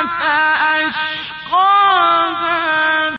عفا